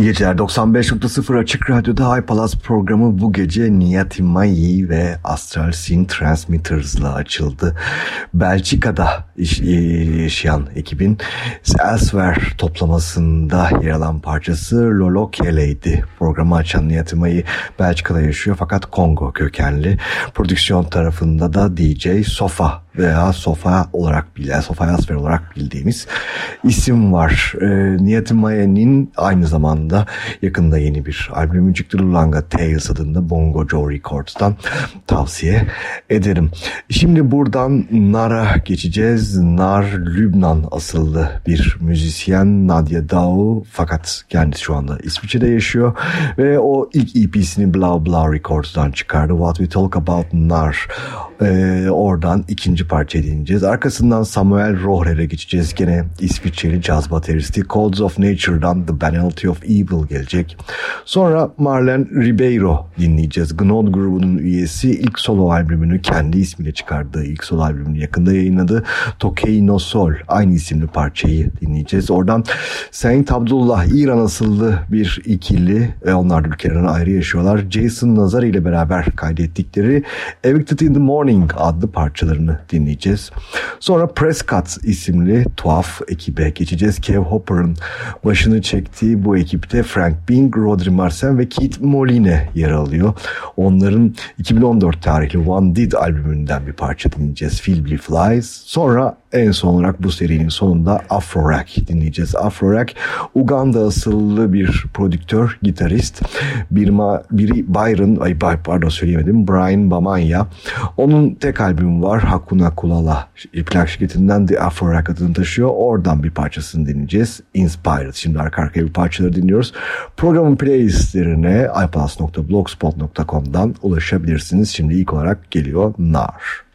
İyi geceler. 95.0 Açık Radyo'da iPalaz programı bu gece Niyati Mai ve Astral Scene Transmitters'la açıldı. Belçika'da yaşayan ekibin Elsewhere toplamasında yer alan parçası Lolo Kele'ydi. Programı açan Niyati Mai Belçika'da yaşıyor fakat Kongo kökenli. Prodüksiyon tarafında da DJ Sofa veya Sofa olarak bilinen, Sofa Elsewhere olarak bildiğimiz isim var. E, Niyati Mai'nin aynı zamanda yakında yeni bir albümü çıktı. Lulanga Tales adında Bongo Joe Records'tan tavsiye ederim. Şimdi buradan Nar'a geçeceğiz. Nar Lübnan asıllı bir müzisyen Nadia Dao fakat kendisi şu anda İsviçre'de yaşıyor ve o ilk EP'sini Blau Blau Records'tan çıkardı. What We Talk About Nar. Ee, oradan ikinci parça dinleyeceğiz. Arkasından Samuel Rohrer'e geçeceğiz. Gene İsviçreli caz bateristi Codes of Nature'dan The Banality of Evil gelecek. Sonra Marlen Ribeiro dinleyeceğiz. Gnod grubunun üyesi ilk solo albümünü kendi ismiyle çıkardığı ilk solo albümünü yakında yayınladı. Tokei no Sol aynı isimli parçayı dinleyeceğiz. Oradan Saint Abdullah İran asıllı bir ikili ve onlar ülkelerini ayrı yaşıyorlar. Jason Nazar ile beraber kaydettikleri Evicted in the Morning adlı parçalarını dinleyeceğiz. Sonra Prescott isimli tuhaf ekibe geçeceğiz. Kev Hopper'ın başını çektiği bu ekip ekipte Frank Bing, Rodri Marsen ve Keith Moline yer alıyor. Onların 2014 tarihli One Did albümünden bir parça dinleyeceğiz. Philby Flies. Sonra en son olarak bu serinin sonunda Afro Rock dinleyeceğiz. Afro Rock Uganda asıllı bir prodüktör, gitarist. Birma, biri Byron, ay pardon söyleyemedim, Brian Bamanya. Onun tek albümü var. Hakuna Kulala plak şirketinden The Afro Rock adını taşıyor. Oradan bir parçasını dinleyeceğiz. Inspired. Şimdi arka arkaya bir parçaları dinliyoruz. Programın playlistlerine iPlus.blogspot.com'dan ulaşabilirsiniz. Şimdi ilk olarak geliyor Nar.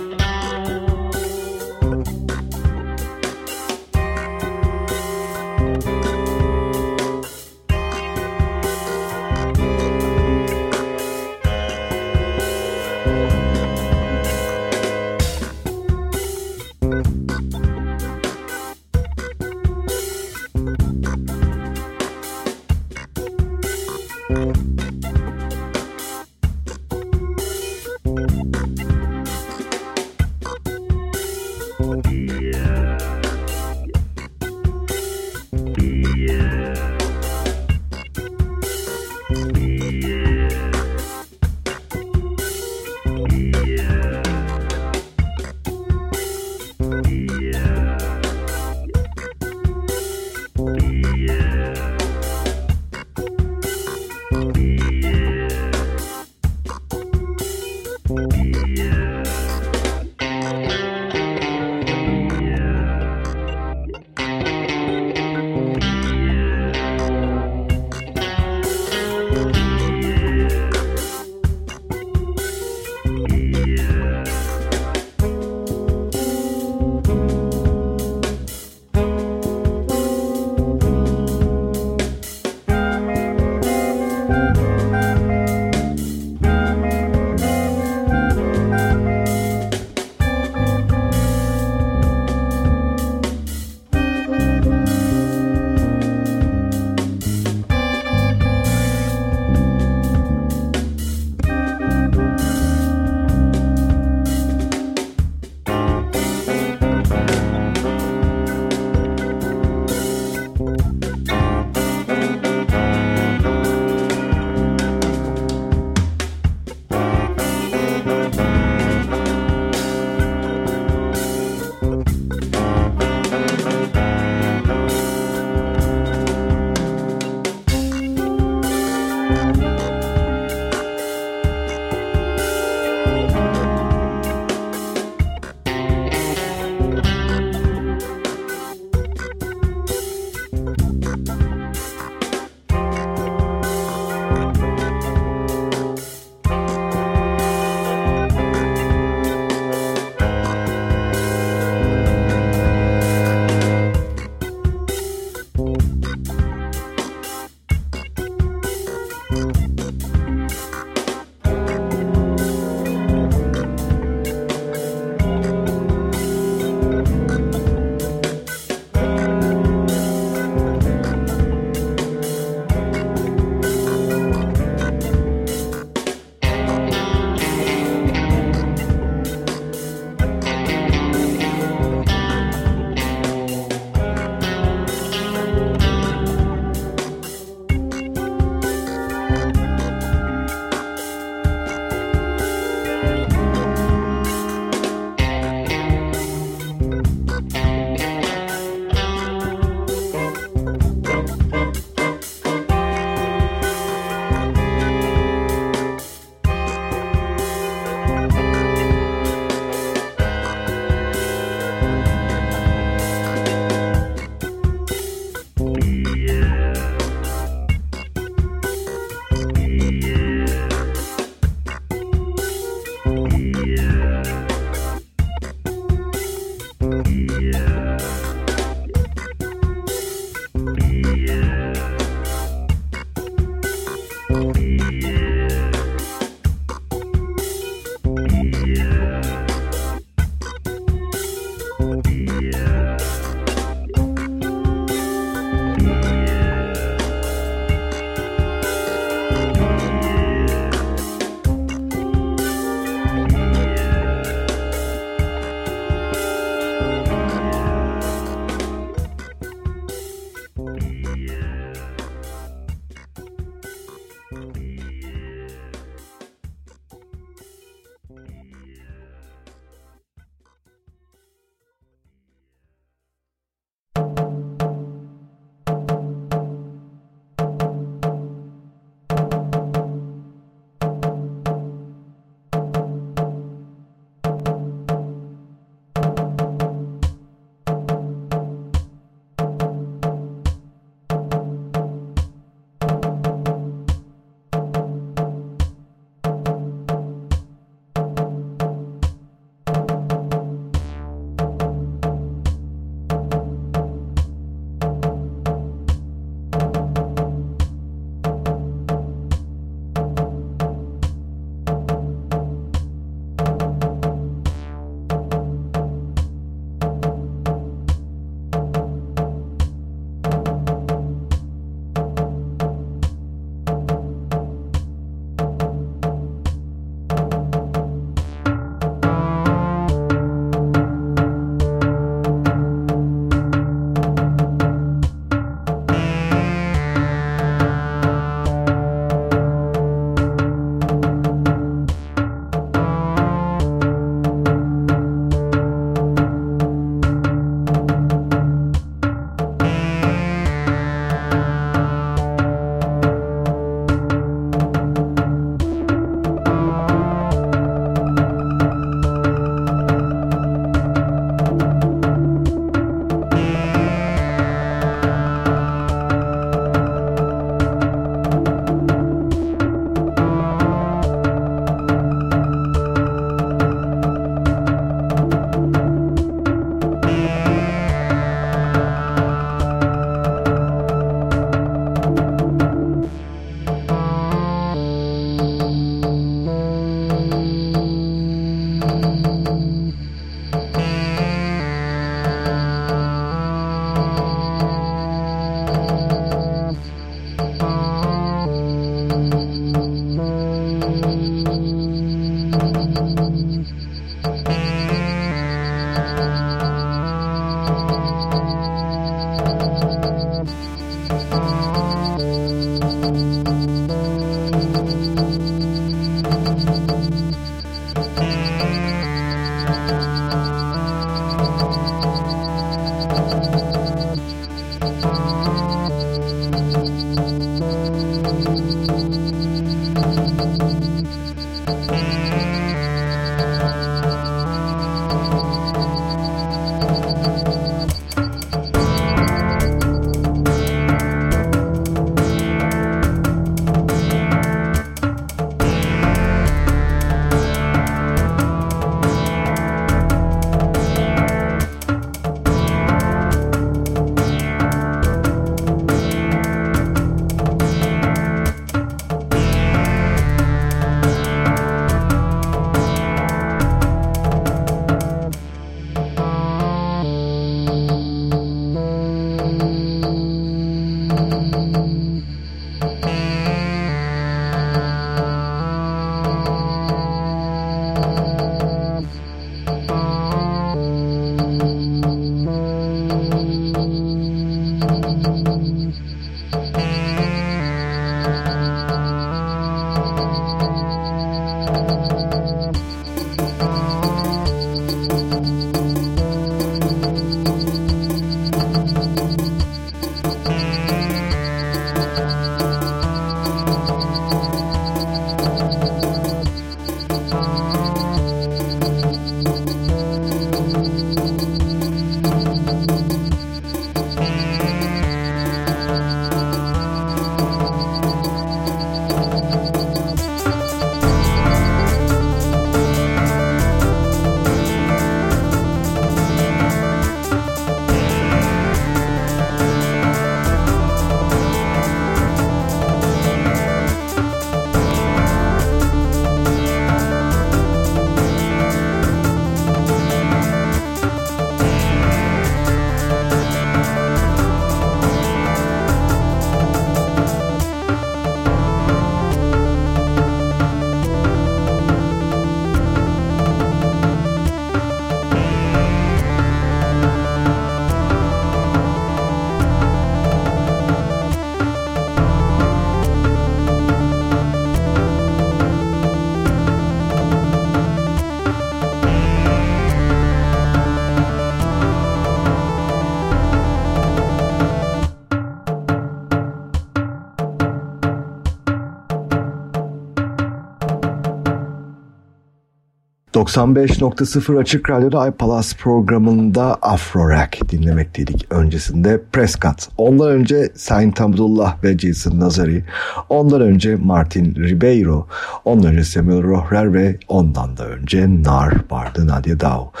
95.0 Açık Radyo'da iPalas programında Afro Rock dinlemekteydik. Öncesinde Prescott, ondan önce Saint Abdullah ve Jason Nazari, ondan önce Martin Ribeiro, ondan önce Samuel Rohrer ve ondan da önce Nar vardı Nadia Dow.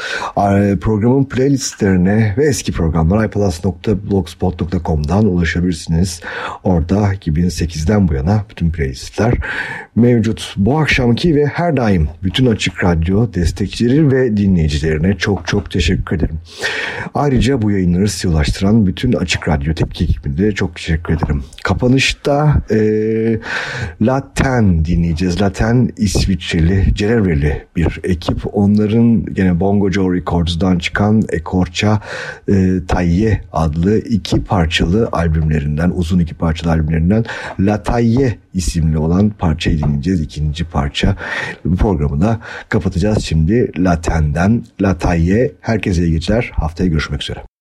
Programın playlistlerine ve eski programlara iPalas.blogspot.com'dan ulaşabilirsiniz. Orada 2008'den bu yana bütün playlistler mevcut. Bu akşamki ve her daim bütün Açık Radyo destekçileri ve dinleyicilerine çok çok teşekkür ederim. Ayrıca bu yayınları size ulaştıran bütün Açık Radyo tepki ekibine de çok teşekkür ederim. Kapanışta e, Laten dinleyeceğiz. Laten İsviçreli, Cenevreli bir ekip. Onların gene Bongo Joe Records'dan çıkan Ekorça e, Tayye adlı iki parçalı albümlerinden, uzun iki parçalı albümlerinden La Tayye isimli olan parçayı dinleyeceğiz. İkinci parça. Programı da kapatacağız şimdi Laten'den Latayye. Herkese iyi geceler. Haftaya görüşmek üzere.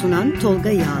Sunan Tolga Yağlı